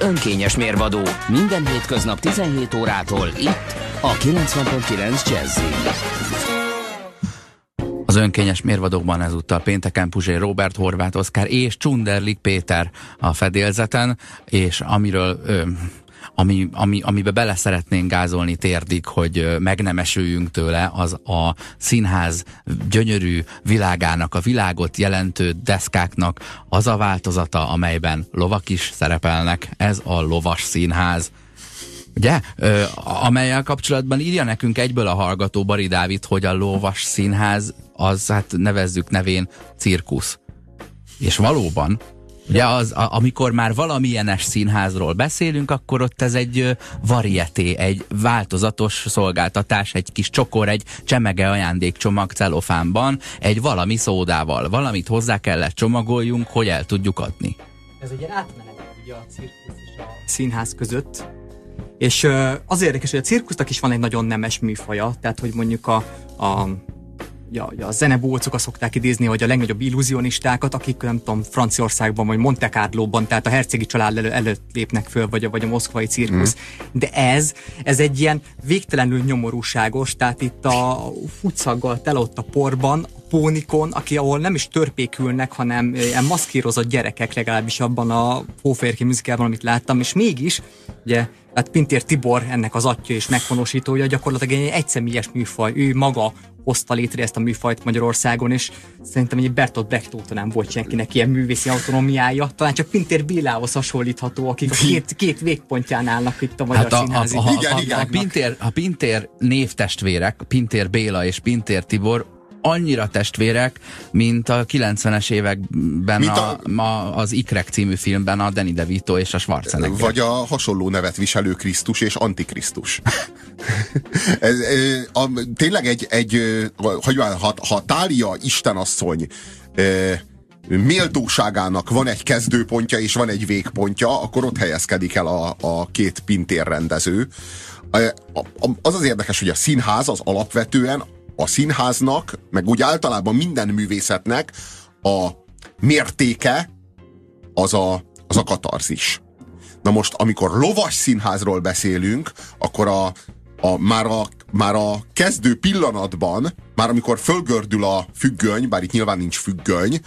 Önkényes mérvadó minden hétköznap 17 órától itt a 90.9 Jazzin. Az önkényes mérvadókban ezúttal pénteken Puzsé Robert, Horváth Oszkár és Csunderlik Péter a fedélzeten, és amiről ö, ami, ami, amibe bele szeretnénk gázolni térdig, hogy megnemesüljünk tőle, az a színház gyönyörű világának, a világot jelentő deszkáknak az a változata, amelyben lovak is szerepelnek. Ez a lovas színház. Ugye? Ö, amelyel kapcsolatban írja nekünk egyből a hallgató Bari Dávid, hogy a lovas színház az, hát nevezzük nevén cirkusz. És valóban Ugye az, a, amikor már valamilyenes színházról beszélünk, akkor ott ez egy varieté, egy változatos szolgáltatás, egy kis csokor, egy csemege ajándékcsomag celofánban, egy valami szódával, valamit hozzá kellett csomagoljunk, hogy el tudjuk adni. Ez egy átmenet ugye a cirkusz és a színház között, és az érdekes, hogy a cirkusznak is van egy nagyon nemes műfaja, tehát hogy mondjuk a, a ja, a zenebócokat szokták idézni, hogy a legnagyobb illúzionistákat, akik nem tudom, Franciaországban vagy Monte Carlo-ban, tehát a hercegi család elő, előtt lépnek föl, vagy a, vagy a moszkvai cirkusz. Mm. De ez, ez egy ilyen végtelenül nyomorúságos, tehát itt a futszaggal tele ott a porban, a pónikon, aki ahol nem is törpékülnek, hanem ilyen maszkírozott gyerekek, legalábbis abban a Hófehérki műzikában, amit láttam, és mégis, ugye, hát Pintér Tibor ennek az atya és meghonosítója, gyakorlatilag egy egyszemélyes műfaj. Ő maga hozta létre ezt a műfajt Magyarországon, és szerintem egy Bertolt Brecht óta nem volt senkinek ilyen művészi autonómiája. Talán csak Pintér Bélához hasonlítható, akik a két, két végpontján állnak itt a magyar hát a, színházi. A, a, a, a, a, Pintér, a Pintér névtestvérek, Pintér Béla és Pintér Tibor annyira testvérek, mint a 90-es években mint a, a, a, az Ikrek című filmben a Danny DeVito és a Schwarzenegger. Vagy a hasonló nevet viselő Krisztus és Antikrisztus. ez, a, tényleg egy, egy hogy van, ha, ha Tália istenasszony méltóságának van egy kezdőpontja és van egy végpontja, akkor ott helyezkedik el a, a két pintér rendező. Az az érdekes, hogy a színház az alapvetően a színháznak, meg úgy általában minden művészetnek a mértéke az a, az a katarzis. Na most, amikor lovas színházról beszélünk, akkor a, a, már, a, már a kezdő pillanatban, már amikor fölgördül a függöny, bár itt nyilván nincs függöny,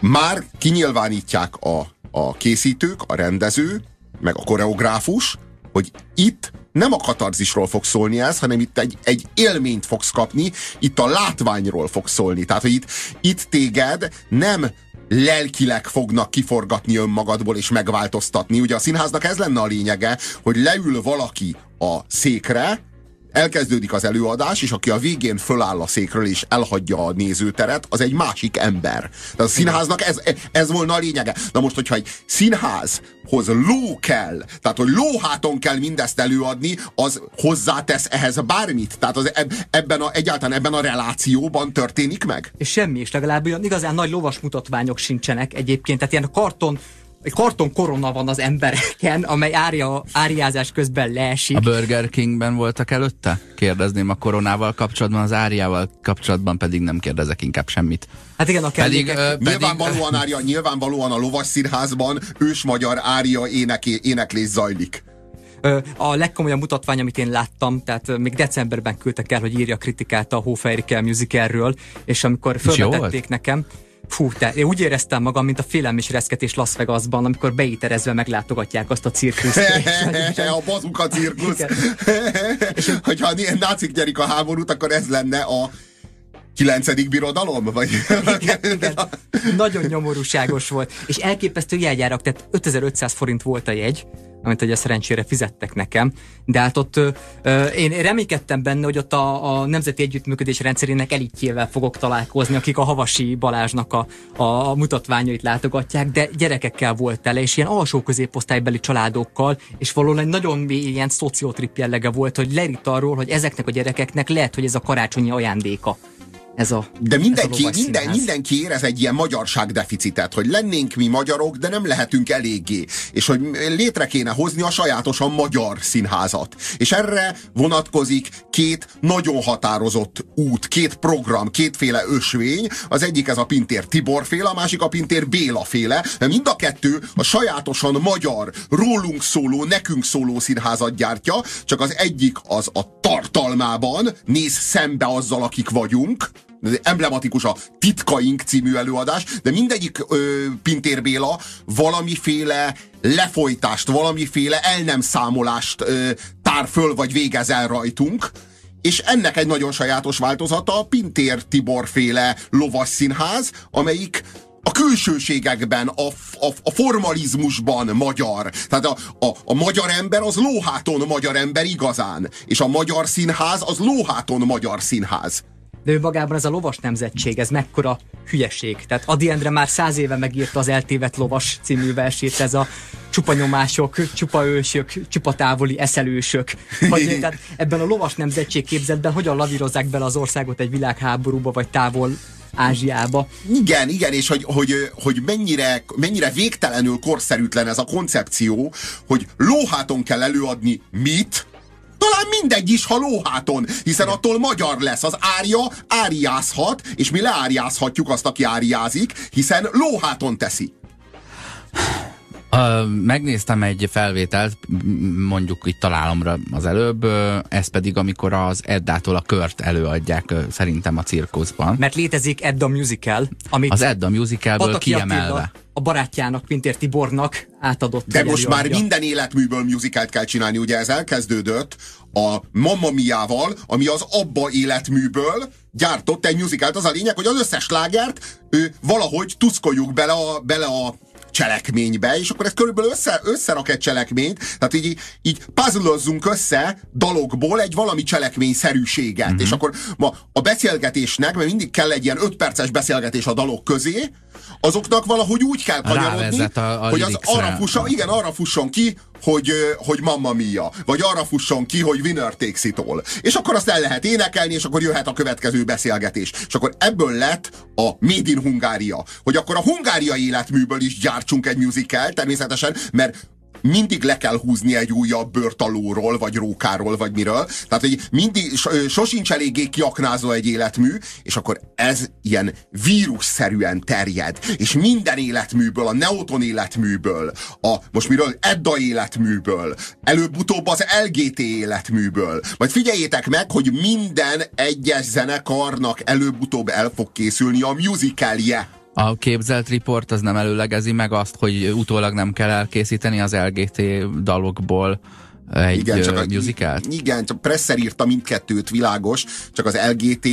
már kinyilvánítják a, a készítők, a rendező, meg a koreográfus, hogy itt nem a katarzisról fog szólni ez, hanem itt egy, egy élményt fogsz kapni, itt a látványról fog szólni. Tehát, hogy itt, itt téged nem lelkileg fognak kiforgatni önmagadból és megváltoztatni. Ugye a színháznak ez lenne a lényege, hogy leül valaki a székre, elkezdődik az előadás, és aki a végén föláll a székről és elhagyja a nézőteret, az egy másik ember. Tehát a színháznak ez, ez volna a lényege. Na most, hogyha egy színházhoz ló kell, tehát hogy lóháton kell mindezt előadni, az hozzátesz ehhez bármit? Tehát az ebben a, egyáltalán ebben a relációban történik meg? És semmi, és legalább olyan igazán nagy lovas mutatványok sincsenek egyébként, tehát ilyen karton egy karton korona van az embereken, amely ária, áriázás közben leesik. A Burger Kingben voltak előtte? Kérdezném a koronával kapcsolatban, az áriával kapcsolatban pedig nem kérdezek inkább semmit. Hát igen, a pedig, ö, pedig, nyilvánvalóan, ária, nyilvánvalóan a lovas színházban ős magyar ária éneké, éneklés zajlik. A legkomolyabb mutatvány, amit én láttam, tehát még decemberben küldtek el, hogy írja kritikát a Hófehérike musicalről, és amikor felvetették nekem, Fú, te, én úgy éreztem magam, mint a félelm és reszketés Las Vegasban, amikor beíterezve meglátogatják azt a cirkuszt. a bazuka cirkusz. Hogyha a nácik nyerik a háborút, akkor ez lenne a kilencedik birodalom? Vagy... Igen, igen. Nagyon nyomorúságos volt. És elképesztő jegyárak, tehát 5500 forint volt a jegy, amit ugye szerencsére fizettek nekem, de hát ott ö, én reménykedtem benne, hogy ott a, a Nemzeti Együttműködés rendszerének elitjével fogok találkozni, akik a Havasi Balázsnak a, a, mutatványait látogatják, de gyerekekkel volt tele, és ilyen alsó középosztálybeli családokkal, és valóban egy nagyon mély ilyen szociotrip jellege volt, hogy lerit arról, hogy ezeknek a gyerekeknek lehet, hogy ez a karácsonyi ajándéka ez a De mindenki, ez a minden, mindenki érez egy ilyen magyarságdeficitet, hogy lennénk mi magyarok, de nem lehetünk eléggé. És hogy létre kéne hozni a sajátosan magyar színházat. És erre vonatkozik két nagyon határozott út, két program, kétféle ösvény. Az egyik ez a Pintér Tibor féle, a másik a Pintér Béla féle. Mind a kettő a sajátosan magyar, rólunk szóló, nekünk szóló színházat gyártja, csak az egyik az a tartalmában néz szembe azzal, akik vagyunk, emblematikus a Titkaink című előadás, de mindegyik ö, Pintér Béla valamiféle lefolytást, valamiféle el nem számolást ö, tár föl, vagy végez el rajtunk, és ennek egy nagyon sajátos változata a Pintér Tibor féle lovas színház, amelyik a külsőségekben, a, a, a formalizmusban magyar. Tehát a, a, a magyar ember az lóháton magyar ember igazán, és a magyar színház az lóháton magyar színház. De ő magában ez a lovas nemzetség, ez mekkora hülyeség. Tehát Adi Endre már száz éve megírta az Eltévet lovas című versét, ez a csupa nyomások, csupa ősök, csupa távoli eszelősök. Vagy, tehát ebben a lovas nemzetség képzetben hogyan lavírozzák bele az országot egy világháborúba, vagy távol Ázsiába. Igen, igen, és hogy, hogy, hogy mennyire, mennyire végtelenül korszerűtlen ez a koncepció, hogy lóháton kell előadni mit, talán mindegy is, ha lóháton, hiszen Igen. attól magyar lesz. Az árja áriázhat, és mi leáriázhatjuk azt, aki áriázik, hiszen lóháton teszi. Uh, megnéztem egy felvételt, mondjuk itt találomra az előbb, ez pedig amikor az Eddától a kört előadják szerintem a cirkuszban. Mert létezik Edda Musical, amit az Edda Musicalből Pataki kiemelve. Attila, a barátjának, Pintér Tibornak átadott. De most már minden életműből musicalt kell csinálni, ugye ez elkezdődött a Mamma Mia-val, ami az abba életműből gyártott egy musicalt. Az a lényeg, hogy az összes lágert ő, valahogy tuszkoljuk bele a, bele a cselekménybe, és akkor ez körülbelül össze, összerak egy cselekményt, tehát így, így puzzleozzunk össze dalokból egy valami cselekményszerűséget, uh-huh. és akkor ma a beszélgetésnek, mert mindig kell egy ilyen 5 perces beszélgetés a dalok közé, azoknak valahogy úgy kell kanyarodni, a, a hogy az arra fusson, igen, arra fusson ki, hogy, hogy Mamma Mia, vagy arra fusson ki, hogy Winner Takes It All. És akkor azt el lehet énekelni, és akkor jöhet a következő beszélgetés. És akkor ebből lett a Made in Hungária. Hogy akkor a Hungária életműből is gyártsunk egy musical, természetesen, mert mindig le kell húzni egy újabb bőrtalóról, vagy rókáról, vagy miről. Tehát, hogy mindig sosincs eléggé kiaknázó egy életmű, és akkor ez ilyen vírusszerűen terjed. És minden életműből, a Neoton életműből, a most miről Edda életműből, előbb-utóbb az LGT életműből. Majd figyeljétek meg, hogy minden egyes zenekarnak előbb-utóbb el fog készülni a musicalje a képzelt riport az nem előlegezi meg azt, hogy utólag nem kell elkészíteni az LGT dalokból egy igen, csak a, musicalt? Igen, csak Presser írta mindkettőt, világos, csak az LGT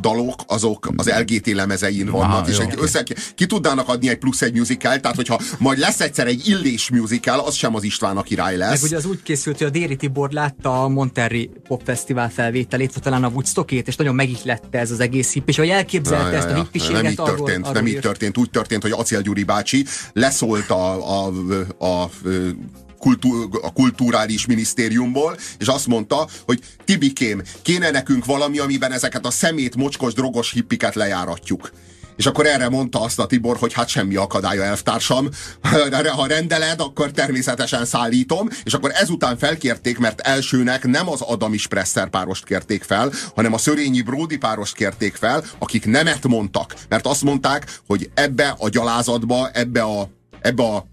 dalok, azok az LGT lemezein vannak, Aha, és egy össze, ki tudnának adni egy plusz egy musical, tehát hogyha majd lesz egyszer egy illés musical, az sem az István a király lesz. Meg ugye az úgy készült, hogy a Déri Tibor látta a Monterrey Pop Fesztivál felvételét, vagy talán a Woodstockét, és nagyon megihlette ez az egész hip, és hogy elképzelte ja, ja, ezt a hippiséget. Nem így történt, arról, nem így történt, úgy történt, hogy Acél Gyuri bácsi leszólt a, a, a, a kultúr, a kulturális minisztériumból, és azt mondta, hogy Tibikém, kéne nekünk valami, amiben ezeket a szemét, mocskos, drogos hippiket lejáratjuk. És akkor erre mondta azt a Tibor, hogy hát semmi akadálya, elvtársam. Ha rendeled, akkor természetesen szállítom. És akkor ezután felkérték, mert elsőnek nem az Adam is Presser párost kérték fel, hanem a Szörényi Bródi párost kérték fel, akik nemet mondtak. Mert azt mondták, hogy ebbe a gyalázatba, ebbe a, ebbe a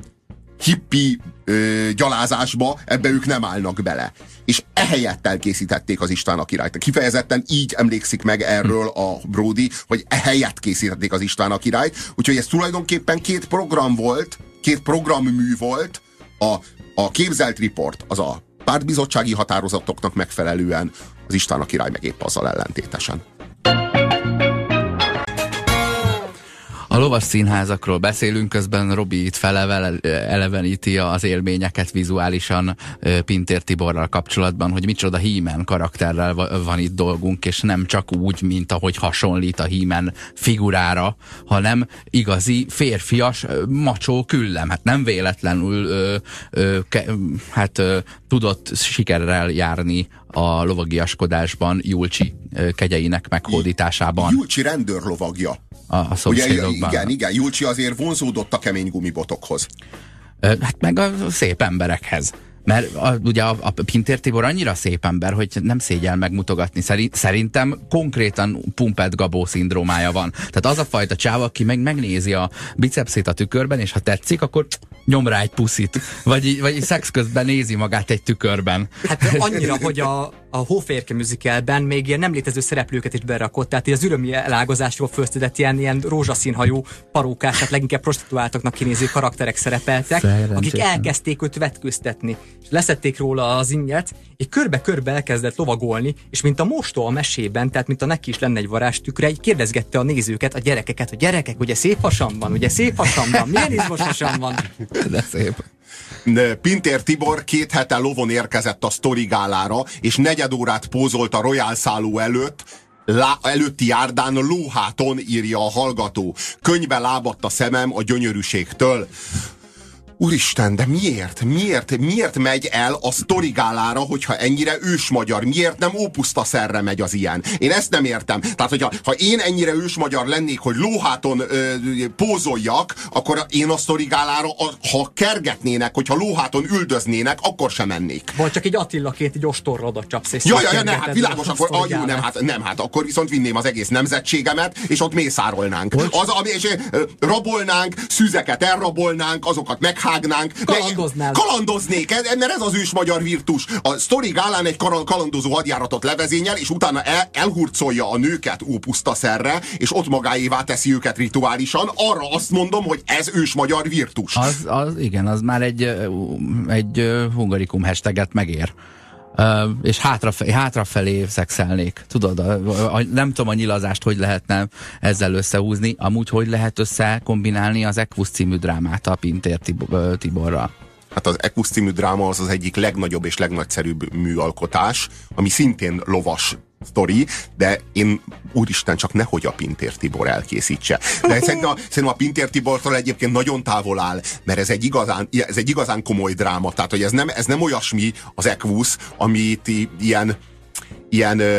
hippi ö, gyalázásba, ebbe ők nem állnak bele. És ehelyett elkészítették az István a királyt. Kifejezetten így emlékszik meg erről a Brody, hogy ehelyett készítették az István a királyt. Úgyhogy ez tulajdonképpen két program volt, két programmű volt, a, a képzelt riport, az a pártbizottsági határozatoknak megfelelően, az István a király meg épp azzal ellentétesen. A lovas színházakról beszélünk, közben Robi itt felevel, eleveníti az élményeket vizuálisan Pintér Tiborral kapcsolatban, hogy micsoda hímen karakterrel van itt dolgunk, és nem csak úgy, mint ahogy hasonlít a hímen figurára, hanem igazi férfias macsó küllem. Hát nem véletlenül ö, ö, ke, hát ö, tudott sikerrel járni a lovagiaskodásban Julcsi kegyeinek meghódításában. Julcsi rendőrlovagja. A, a Ugye, igen, igen, Julcsi azért vonzódott a kemény gumibotokhoz. Hát meg a szép emberekhez. Mert a, ugye a, a Pintér Tibor annyira szép ember, hogy nem szégyel megmutogatni. Szerintem konkrétan Pumpet Gabó szindrómája van. Tehát az a fajta csáv, aki meg megnézi a bicepszét a tükörben, és ha tetszik, akkor nyom rá egy puszit. Vagy, vagy szex közben nézi magát egy tükörben. Hát annyira, hogy a, a Hóférke musicalben még ilyen nem létező szereplőket is berakott, tehát az ürömi elágazásról fölszedett ilyen, ilyen rózsaszínhajú parókás, tehát leginkább prostituáltaknak kinéző karakterek szerepeltek, akik elkezdték őt vetköztetni. És leszették róla az inget, és körbe-körbe elkezdett lovagolni, és mint a mostó a mesében, tehát mint a neki is lenne egy varázstükre, egy kérdezgette a nézőket, a gyerekeket, a gyerekek, ugye szép hasam van, ugye szép hasam van, milyen izmos hasam van. De szép. Pintér Tibor két hete lovon érkezett a sztorigálára, és negyed órát pózolt a Royal szálló előtt, lá, előtti járdán lóháton írja a hallgató. Könybe lábadt a szemem a gyönyörűségtől. Úristen, de miért? Miért? Miért megy el a sztorigálára, hogyha ennyire ősmagyar? Miért nem ópuszta szerre megy az ilyen? Én ezt nem értem. Tehát, hogyha ha én ennyire ősmagyar lennék, hogy lóháton ö, pózoljak, akkor én a sztorigálára, a, ha kergetnének, hogyha lóháton üldöznének, akkor sem mennék. Vagy csak egy Attilaként egy ostorra oda csapsz és ja, ja, ja, nem, hát világos, akkor, ah, jó, nem, hát, nem, hát akkor viszont vinném az egész nemzetségemet, és ott mészárolnánk. Az, ami, és rabolnánk, szűzeket elrabolnánk, azokat meg hágnánk. Kalandoznál. Kalandoznék, mert ez az ős magyar virtus. A Story Gálán egy kalandozó hadjáratot levezényel, és utána el, elhurcolja a nőket ópusztaszerre, és ott magáévá teszi őket rituálisan. Arra azt mondom, hogy ez ős magyar virtus. Az, az igen, az már egy, egy hungarikum hashtaget megér. És hátrafelé, hátrafelé szexelnék. Tudod, a, a, nem tudom a nyilazást, hogy lehetne ezzel összehúzni, amúgy hogy lehet összekombinálni az Equus című drámát a Pintér Tiborral. Hát az Equus című dráma az az egyik legnagyobb és legnagyszerűbb műalkotás, ami szintén lovas sztori, de én úristen csak nehogy a Pintér Tibor elkészítse. De szerintem a, szerintem a Pintér Tibortól egyébként nagyon távol áll, mert ez egy igazán, ez egy igazán komoly dráma. Tehát, hogy ez nem, ez nem olyasmi az Equus, amit ilyen, ilyen ö,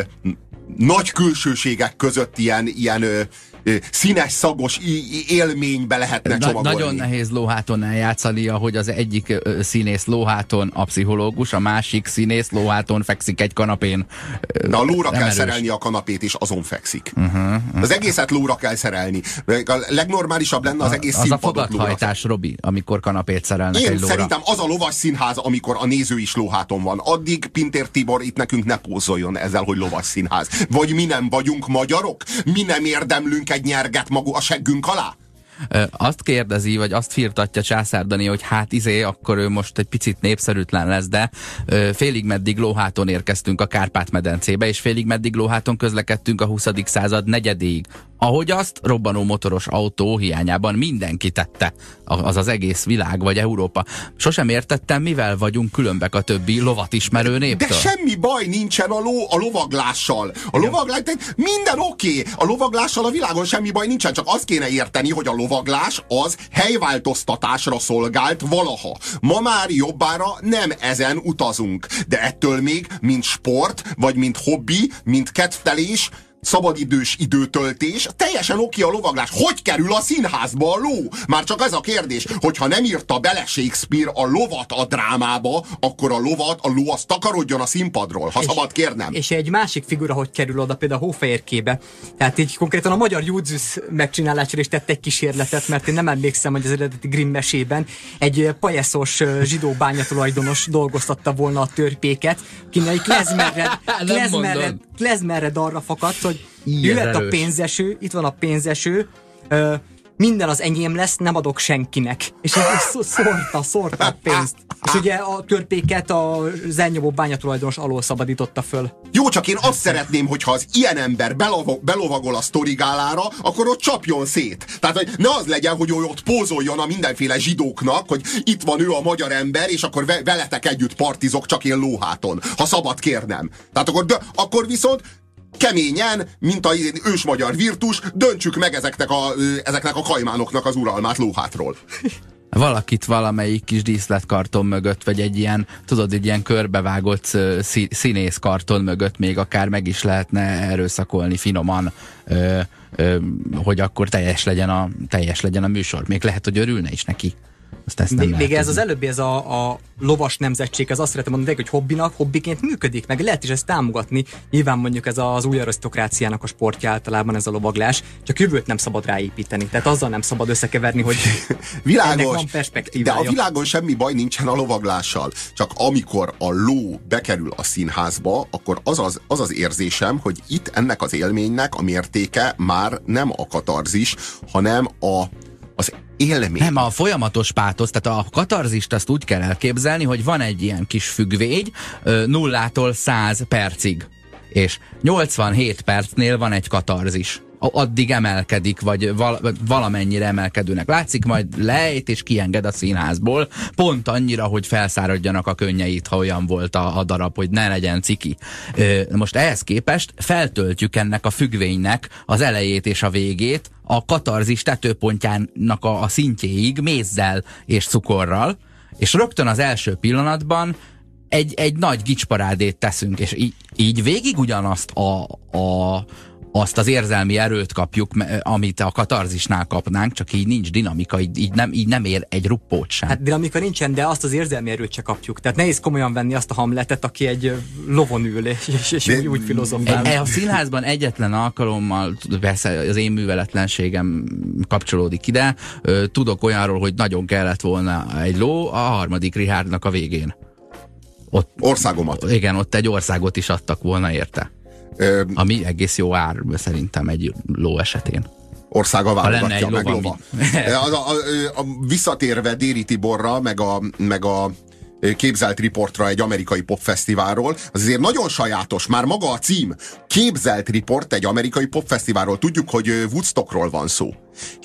nagy külsőségek között ilyen, ilyen ö, színes, szagos élménybe lehetne Na, csomagolni. Nagyon nehéz lóháton eljátszani, ahogy az egyik színész lóháton a pszichológus, a másik színész lóháton fekszik egy kanapén. De a lóra kell erős. szerelni a kanapét, és azon fekszik. Uh -huh, uh -huh. Az egészet lóra kell szerelni. A legnormálisabb lenne az egész Az a fogathajtás, Robi, amikor kanapét szerelnek Én egy lóra. szerintem az a lovas színház, amikor a néző is lóháton van. Addig Pintér Tibor itt nekünk ne pózoljon ezzel, hogy lovas színház. Vagy mi nem vagyunk magyarok? Mi nem érdemlünk egy nyerget magu a seggünk alá? Azt kérdezi, vagy azt firtatja Császár Dani, hogy hát izé, akkor ő most egy picit népszerűtlen lesz, de félig meddig lóháton érkeztünk a Kárpát-medencébe, és félig meddig lóháton közlekedtünk a 20. század negyedéig. Ahogy azt robbanó motoros autó hiányában mindenki tette, az az egész világ vagy Európa. Sosem értettem, mivel vagyunk különbek a többi lovat ismerő néptől. De semmi baj nincsen a, ló, a lovaglással. A lovaglás, minden oké. Okay. A lovaglással a világon semmi baj nincsen, csak azt kéne érteni, hogy a lovaglás az helyváltoztatásra szolgált valaha. Ma már jobbára nem ezen utazunk. De ettől még, mint sport, vagy mint hobbi, mint kettelés, szabadidős időtöltés, teljesen oké a lovaglás. Hogy kerül a színházba a ló? Már csak ez a kérdés, hogyha nem írta bele Shakespeare a lovat a drámába, akkor a lovat, a ló az takarodjon a színpadról, ha és, szabad kérnem. És egy másik figura, hogy kerül oda például a hófehérkébe. Tehát így konkrétan a magyar Júdzius megcsinálásra is tett egy kísérletet, mert én nem emlékszem, hogy az eredeti Grimm mesében egy pajeszos zsidó bányatulajdonos dolgoztatta volna a törpéket, kinek klezmerred, klezmerred, klezmerred arra fakadt, hogy Ilyen jöhet erős. a pénzeső, itt van a pénzeső, ö, minden az enyém lesz, nem adok senkinek. És ez szórta, szórta a pénzt. És ugye a törpéket a zennyomó bányatulajdonos alól szabadította föl. Jó, csak én azt szeretném, hogyha az ilyen ember belov- belovagol a sztorigálára, akkor ott csapjon szét. Tehát, hogy ne az legyen, hogy ő ott pózoljon a mindenféle zsidóknak, hogy itt van ő a magyar ember, és akkor ve- veletek együtt partizok, csak én lóháton, ha szabad kérnem. Tehát akkor, de, akkor viszont keményen, mint a ős magyar virtus, döntsük meg ezeknek a, ezeknek a kajmánoknak az uralmát lóhátról. Valakit valamelyik kis díszletkarton mögött, vagy egy ilyen, tudod, egy ilyen körbevágott színész karton mögött még akár meg is lehetne erőszakolni finoman, ö, ö, hogy akkor teljes legyen, a, teljes legyen a műsor. Még lehet, hogy örülne is neki. Azt ezt nem még, még ez az előbbi, ez a, a lovas nemzetség, ez azt szeretem mondani, hogy hobbinak, hobbiként működik, meg lehet is ezt támogatni. Nyilván mondjuk ez az új arisztokráciának a sportja általában ez a lovaglás, csak jövőt nem szabad ráépíteni. Tehát azzal nem szabad összekeverni, hogy világos, ennek van perspektívája. De a világon semmi baj nincsen a lovaglással. Csak amikor a ló bekerül a színházba, akkor az az, az, az érzésem, hogy itt ennek az élménynek a mértéke már nem a katarzis, hanem a az élmény. Nem, a folyamatos pátosz, tehát a katarzist azt úgy kell elképzelni, hogy van egy ilyen kis függvény, nullától 100 percig, és 87 percnél van egy katarzis addig emelkedik, vagy val valamennyire emelkedőnek látszik, majd lejt és kienged a színházból, pont annyira, hogy felszáradjanak a könnyeit, ha olyan volt a, a darab, hogy ne legyen ciki. Most ehhez képest feltöltjük ennek a függvénynek az elejét és a végét a katarzis tetőpontjának a, a szintjéig mézzel és cukorral, és rögtön az első pillanatban egy, egy nagy gicsparádét teszünk, és így, így végig ugyanazt a, a azt az érzelmi erőt kapjuk, amit a katarzisnál kapnánk, csak így nincs dinamika, így, így, nem, így nem ér egy ruppót sem. Hát dinamika nincsen, de azt az érzelmi erőt se kapjuk. Tehát nehéz komolyan venni azt a hamletet, aki egy lovon ül, és, és de, úgy filozofál. E, a színházban egyetlen alkalommal, persze az én műveletlenségem kapcsolódik ide, tudok olyanról, hogy nagyon kellett volna egy ló a harmadik Rihárdnak a végén. Ott, Országomat. Igen, ott egy országot is adtak volna érte. Ami egész jó ár szerintem egy ló esetén országa válogatja meg lova. a, a, a, a, visszatérve Déri Tiborra, meg a, meg a képzelt riportra egy amerikai popfesztiválról, az azért nagyon sajátos, már maga a cím. Képzelt riport egy amerikai popfesztiválról. Tudjuk, hogy Woodstockról van szó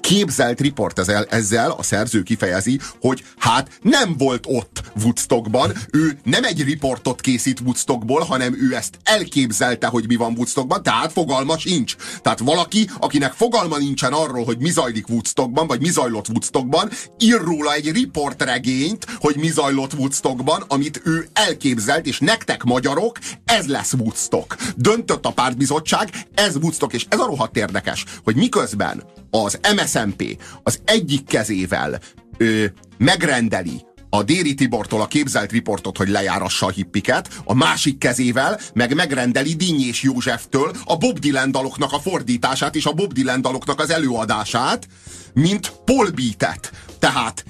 képzelt riport ezzel, ezzel a szerző kifejezi, hogy hát nem volt ott Woodstockban, ő nem egy riportot készít Woodstockból, hanem ő ezt elképzelte, hogy mi van Woodstockban, tehát fogalma sincs. Tehát valaki, akinek fogalma nincsen arról, hogy mi zajlik Woodstockban, vagy mi zajlott Woodstockban, ír róla egy riportregényt, hogy mi zajlott Woodstockban, amit ő elképzelt, és nektek magyarok, ez lesz Woodstock. Döntött a pártbizottság, ez Woodstock, és ez a rohadt érdekes, hogy miközben az MSMP az egyik kezével ö, megrendeli a Déri Tibortól a képzelt riportot, hogy lejárassa a hippiket, a másik kezével meg megrendeli Díny és Józseftől a Bob Dylan daloknak a fordítását és a Bob Dylan daloknak az előadását, mint Paul Beat-et. Tehát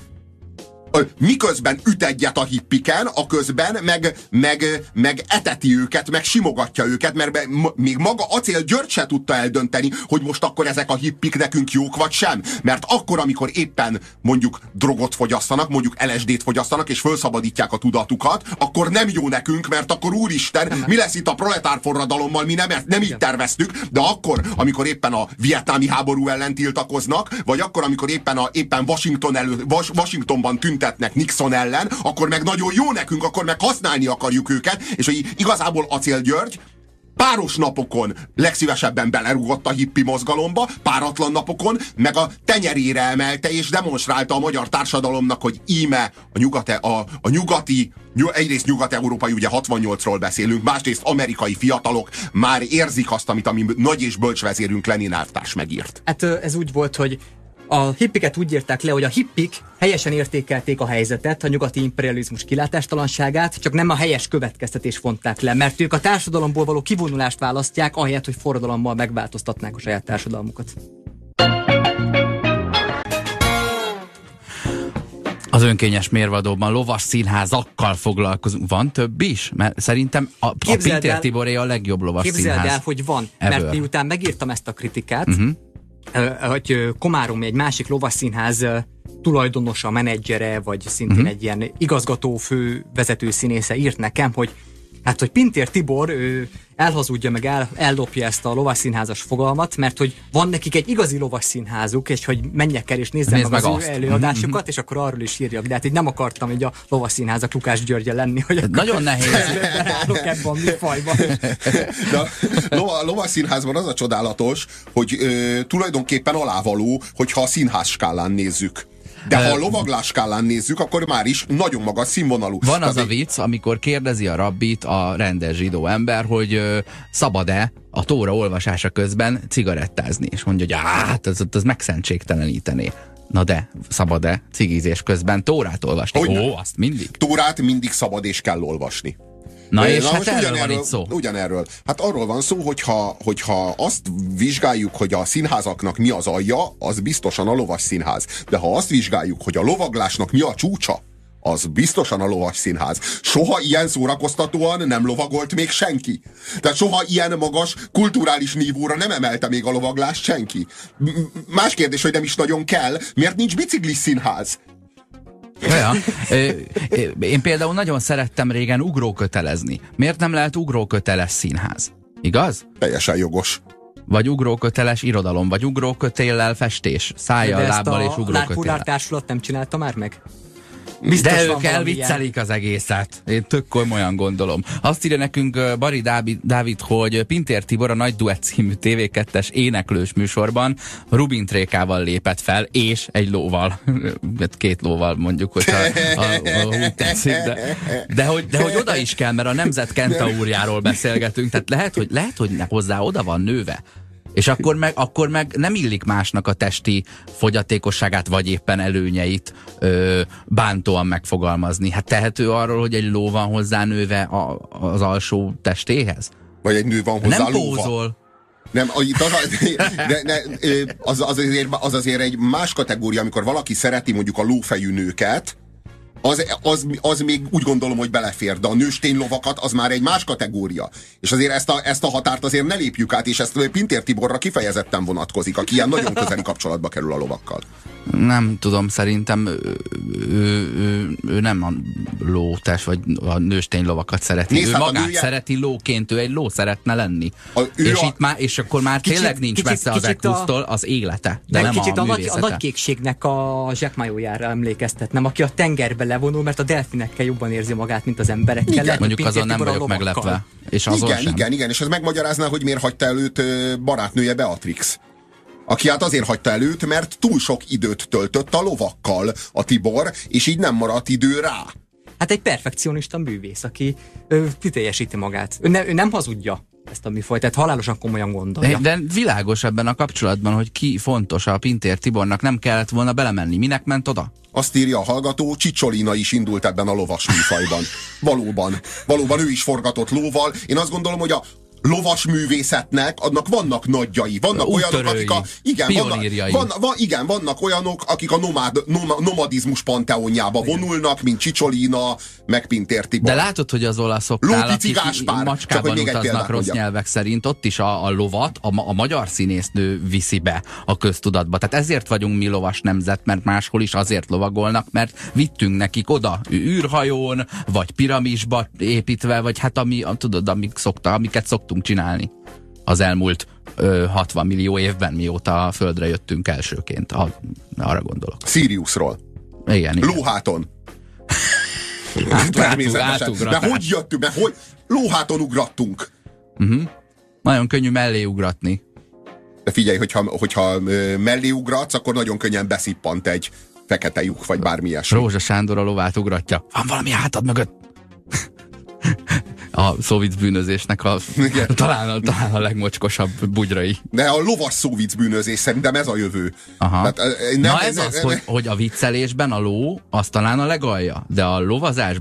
miközben üt egyet a hippiken, a közben meg, meg, meg eteti őket, meg simogatja őket, mert be, még maga Acél György se tudta eldönteni, hogy most akkor ezek a hippik nekünk jók vagy sem. Mert akkor, amikor éppen mondjuk drogot fogyasztanak, mondjuk LSD-t fogyasztanak, és felszabadítják a tudatukat, akkor nem jó nekünk, mert akkor úristen, mi lesz itt a proletár forradalommal, mi nem, nem így terveztük, de akkor, amikor éppen a vietnámi háború ellen tiltakoznak, vagy akkor, amikor éppen, a, éppen Washington elő, Washingtonban tűnt tüntetnek Nixon ellen, akkor meg nagyon jó nekünk, akkor meg használni akarjuk őket, és hogy igazából Acél György páros napokon legszívesebben belerúgott a hippi mozgalomba, páratlan napokon meg a tenyerére emelte és demonstrálta a magyar társadalomnak, hogy íme a, nyugate, a, a nyugati, egyrészt nyugat-európai, ugye 68-ról beszélünk, másrészt amerikai fiatalok már érzik azt, amit a mi nagy és bölcsvezérünk Lenin elvtárs megírt. Hát ez úgy volt, hogy a hippiket úgy írták le, hogy a hippik helyesen értékelték a helyzetet, a nyugati imperializmus kilátástalanságát, csak nem a helyes következtetés vonták le, mert ők a társadalomból való kivonulást választják, ahelyett, hogy forradalommal megváltoztatnák a saját társadalmukat. Az önkényes mérvadóban lovas színházakkal foglalkozunk. Van több is? Mert szerintem a, a Pintér Tiboré a legjobb lovas képzeld színház. el, hogy van. Ever. Mert miután megírtam ezt a kritikát, uh-huh hogy Komárom egy másik lovasszínház tulajdonosa, menedzsere, vagy szintén uh-huh. egy ilyen igazgató fő vezető színésze írt nekem, hogy Hát, hogy Pintér Tibor ő elhazudja meg, el, ellopja ezt a lovasszínházas fogalmat, mert hogy van nekik egy igazi lovasszínházuk, és hogy menjek el és nézzem Nézd meg, meg az ő előadásukat, mm-hmm. és akkor arról is írjak. De hát így nem akartam így a lovasszínházak Lukás Györgye lenni, hogy Nagyon nehéz. Állok ebben a műfajban. De a lovasszínházban az a csodálatos, hogy ö, tulajdonképpen alávaló, hogyha a színház skálán nézzük. De ha a lovaglás skálán nézzük, akkor már is nagyon magas színvonalú. Van az a vicc, amikor kérdezi a rabbit a rendes zsidó ember, hogy szabad-e a tóra olvasása közben cigarettázni, és mondja, hogy hát, az, az megszentségtelenítené. Na de, szabad-e cigizés közben tórát olvasni? Hogy Ó, azt mindig. Tórát mindig szabad és kell olvasni. Na és Na hát erről ugyanerről, van itt szó. Ugyanerről. Hát arról van szó, hogyha, hogyha azt vizsgáljuk, hogy a színházaknak mi az alja, az biztosan a lovas színház. De ha azt vizsgáljuk, hogy a lovaglásnak mi a csúcsa, az biztosan a lovas színház. Soha ilyen szórakoztatóan nem lovagolt még senki. Tehát soha ilyen magas kulturális nívóra nem emelte még a lovaglást senki. Más kérdés, hogy nem is nagyon kell. Miért nincs biciklis színház? Ja, Én például nagyon szerettem régen ugrókötelezni. Miért nem lehet ugróköteles színház? Igaz? Teljesen jogos. Vagy ugróköteles irodalom, vagy ugrókötéllel festés, szájjal, lábbal és ugrókötéllel. De ezt a nem csinálta már meg? Biztos De ők elviccelik az egészet. Én tök komolyan gondolom. Azt írja nekünk Bari Dávid, Dávid, hogy Pintér Tibor a Nagy Duett című TV2-es éneklős műsorban Rubin Trékával lépett fel, és egy lóval. Hát két lóval mondjuk, hogyha a, a, úgy tetszik. De, de, hogy, de hogy oda is kell, mert a Nemzet Kentaúrjáról beszélgetünk, tehát lehet, hogy, lehet, hogy hozzá oda van nőve és akkor meg, akkor meg nem illik másnak a testi fogyatékosságát, vagy éppen előnyeit ö, bántóan megfogalmazni. Hát tehető arról, hogy egy ló van hozzá nőve a, az alsó testéhez? Vagy egy nő van hozzá Nem lóva? pózol. Nem, az, de, de, az, az, azért, az azért egy más kategória, amikor valaki szereti mondjuk a lófejű nőket, az, az, az még úgy gondolom, hogy belefér, de a nőstény lovakat az már egy más kategória. És azért ezt a, ezt a határt azért ne lépjük át, és ezt Pintér Tiborra kifejezetten vonatkozik, aki ilyen nagyon közeli kapcsolatba kerül a lovakkal. Nem tudom, szerintem ő, ő, ő, ő nem a lótes, vagy a nőstény lovakat szereti. Nézd, ő hát magát nője... szereti lóként, ő egy ló szeretne lenni. A, és, a... itt már, és akkor már kicsit, tényleg nincs kicsit, messze az Ekusztól az élete, de, de nem kicsit a, a, nagy, a nagy kékségnek a zsákmájójára emlékeztet, nem? Aki a tengerbe levonul, mert a delfinekkel jobban érzi magát, mint az emberekkel. Igen. Lehet, Mondjuk azon nem vagyok meglepve. És azon igen, sem. igen, igen, és ez megmagyarázná, hogy miért hagyta előtt barátnője Beatrix aki hát azért hagyta előtt, mert túl sok időt töltött a lovakkal a Tibor, és így nem maradt idő rá. Hát egy perfekcionista művész, aki ő, kiteljesíti magát. Ő, ne, ő nem hazudja ezt a műfajt, tehát halálosan komolyan gondolja. De, de világos ebben a kapcsolatban, hogy ki fontos a Pintér Tibornak, nem kellett volna belemenni. Minek ment oda? Azt írja a hallgató, Csicsolina is indult ebben a lovas műfajban. Valóban. Valóban ő is forgatott lóval. Én azt gondolom, hogy a lovas művészetnek, annak vannak nagyjai, vannak Úttörői, olyanok, akik a, igen, vannak, van, van, igen, vannak olyanok, akik a nomád, nom, nomadizmus panteonjába igen. vonulnak, mint Csicsolina, meg Pintér Tibor. De látod, hogy az olaszoknál, akik Gáspár, macskában csak, utaznak rossz mondjam. nyelvek szerint, ott is a, a lovat a, a magyar színésznő viszi be a köztudatba. Tehát ezért vagyunk mi lovas nemzet, mert máshol is azért lovagolnak, mert vittünk nekik oda űrhajón, vagy piramisba építve, vagy hát ami, tudod, amik szokta, amiket szoktunk tudtunk csinálni az elmúlt ö, 60 millió évben, mióta a Földre jöttünk elsőként. A, arra gondolok. Siriusról. Igen, igen. Lóháton. Természetesen. De hogy jöttünk? Mert hogy lóháton ugrattunk. Uh-huh. Nagyon könnyű mellé ugratni. De figyelj, hogyha, hogyha mellé ugratsz, akkor nagyon könnyen beszippant egy fekete lyuk, vagy bármi ilyesmi. Rózsa Sándor a lovát ugratja. Van valami hátad mögött? A szóvic bűnözésnek a, talán, talán a legmocskosabb bugyrai. De a lovas szóvic bűnözés szerintem ez a jövő. Aha. Tehát, nem, Na ez nem, az, nem, hogy, hogy a viccelésben a ló az talán a legalja, de a lovazás